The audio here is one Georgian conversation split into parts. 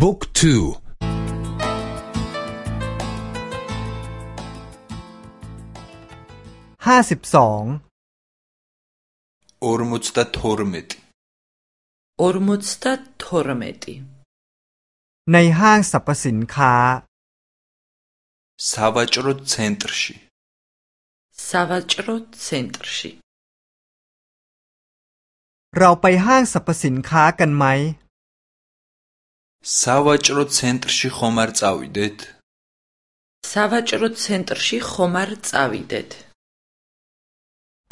บุ๊กทูห้าสิบสองอร์มุตตาทอร์เมติอร์มุตตาทอร์เมติในห้างสรรพสินค้าสาวจรเซ็นทร์ชีสาวจรเซ็นทร์ชีเราไปห้างสรรพสินค้ากันไหม სავაჭრო ცენტრში ხომ არ წავიდეთ სავაჭრო ცენტრში ხომ არ წავიდეთ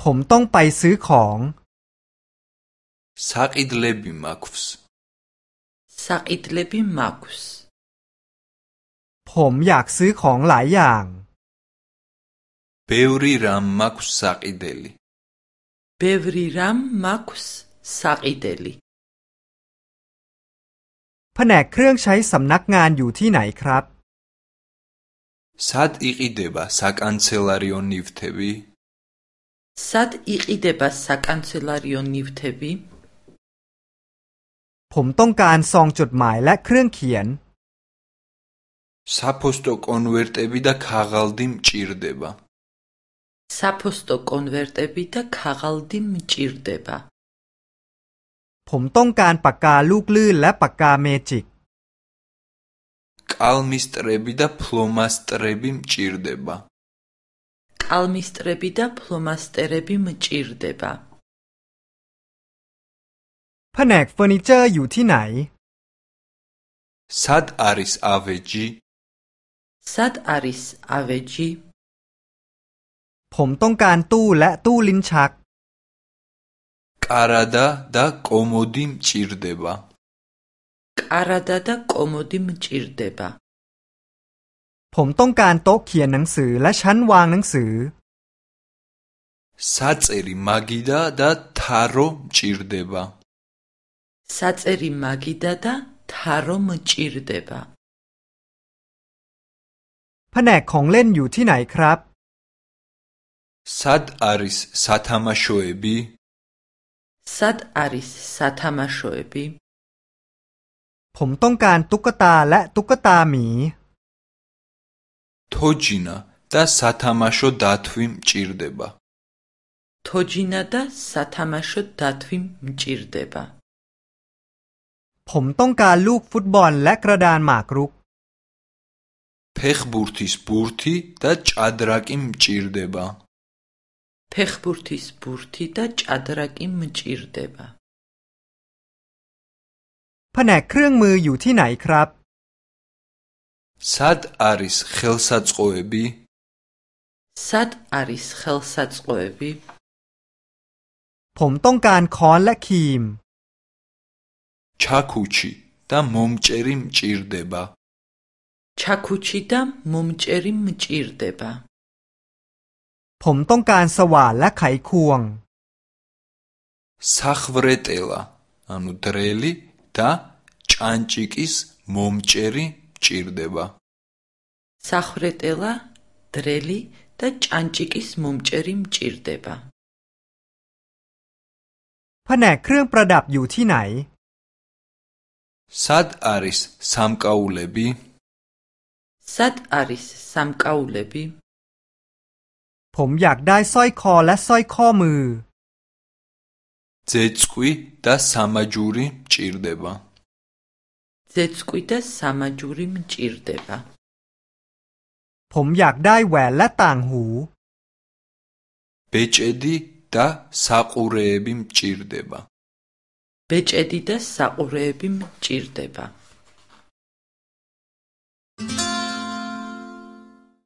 ผมต้องไปซื้อของ საყიდლები მაქვს საყიდლები მაქვს ผมอยากซื้อของหลายอย่าง ბევრი რამ მაქვს საყიდელი ბევრი რამ მაქვს საყიდელი แผนกเครื่องใช้สำนักงานอยู่ที่ไหนครับ სად იყიდება საკანცელარიო ნივთები სად იყიდება საკანცელარიო ნივთები ผมต้องการซองจดหมายและเครื่องเขียน საფოსტო კონვერტები და ქაღალდი მჭირდება საფოსტო კონვერტები და ქაღალდი მჭირდება ผมต้องการปากกาลูกลื่นและปากกาเมจิก კალმისტრები და ფლომასტრები მჭირდება კალმისტრები და ფლომასტერები მჭირდება แผนกเฟอร์นิเจอร์อยู่ที่ไหน სად არის ავეჯი სად არის ავეჯი ผมต้องการตู้และตู้ลิ้นชัก კარადა და კომოდი მჭირდება კარადა და კომოდი მჭირდება ผมต้องการโต๊ะเขียนหนังสือและชั้นวางหนังสือ საწერი მაგიდა და თარო მჭირდება საწერი მაგიდა და თარო მჭირდება แผนกของเล่นอยู่ที่ไหนครับ სად არის სათამაშოები სად არის სათამაშოები ผมต้องการตุ๊กตาและตุ๊กตาหมี თოჯინა და სათამაშო დათვი მჭირდება თოჯინა და სათამაშო დათვი მჭირდება ผมต้องการลูกฟุตบอลและกระดานหมากรุก ფეხბურთის ბურთი და ჭადრაკი მჭირდება ფეხბურთის ბურთი და ჭადრაკი მჭირდება แผนกเครื่องมืออยู่ที่ไหนครับ სად არის ხელსაწყოები სად არის ხელსაწყოები ผมต้องการค้อนและครีม ჩაქუჩი და მომჭერი მჭირდება ჩაქუჩი და მომჭერი მჭირდება ผมต้องการสว่านและไขควง სახვრეტელა ანუ დრელი და ჭანჭიკის მომჭერი მჭირდება სახრეტელა დრელი და ჭანჭიკის მომჭერი მჭირდება แผนกเครื่องประดับอยู่ที่ไหน სად არის სამკაულები სად არის სამკაულები ผมอยากได้สร้อยคอและสร้อยข้อมือ ძეწყვი და სამაჯური მჭირდება ძეწყვი და სამაჯური მჭირდება ผมอยากได้แหวนและต่างหู ბეჭედი და საყურეები მჭირდება ბეჭედი და საყურეები მჭირდება